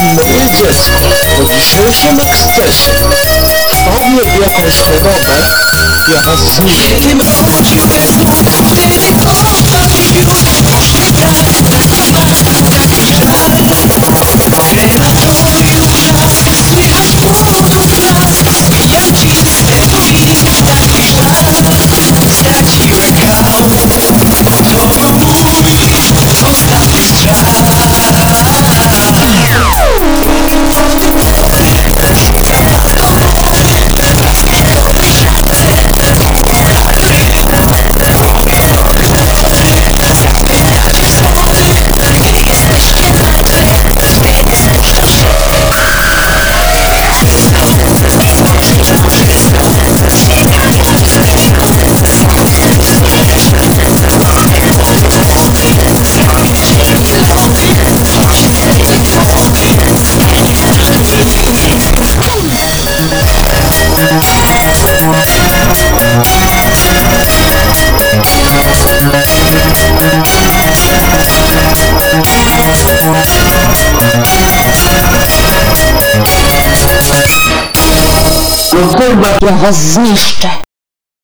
Moje dziecko, podniesiły się na ekspresie. Wpadnie w blokaż ja was zniszczę. Ma. Kurwa, ja was zniszczę.